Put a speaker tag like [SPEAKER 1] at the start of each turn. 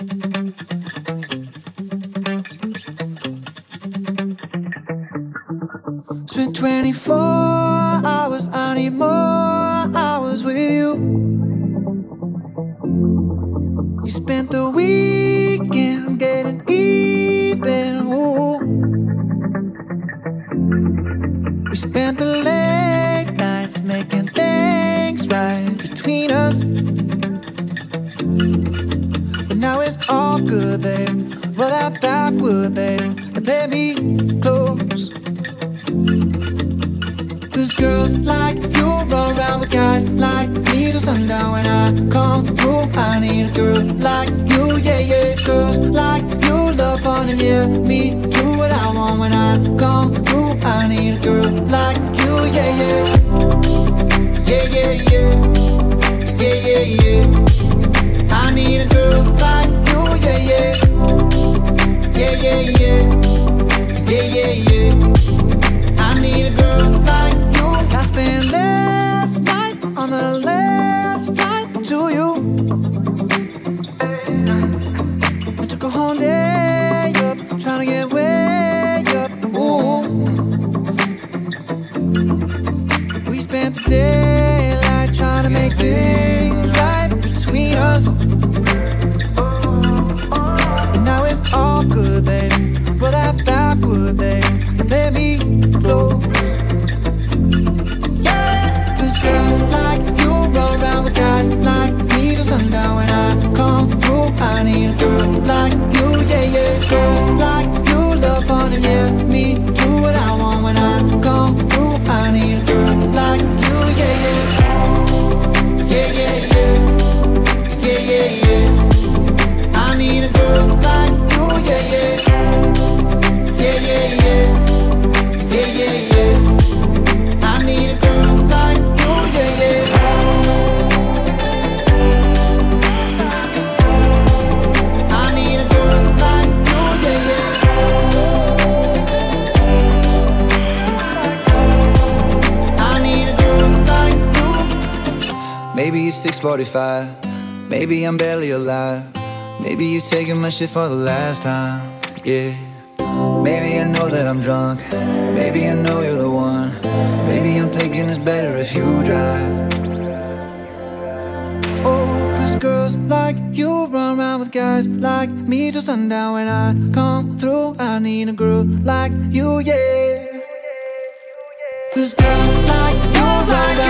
[SPEAKER 1] Spent 24 hours, I need more hours with you. You spent the weekend getting even. We spent the late nights making things right between us. Now it's all good, babe. Roll that backward, babe, and play me close. Cause girls like you run around with guys like me till sundown when I come through. I need a girl like you, yeah, yeah. Girls like you love fun and yeah, me Maybe it's 6:45. Maybe I'm barely alive. Maybe you're taking my shit for the last time. Yeah. Maybe I know that I'm drunk. Maybe I know you're the one. Maybe I'm thinking it's better if you drive. Oh, cause girls like you run around with guys like me till sundown when I come through. I need a girl like you, yeah. Cause girls like you run around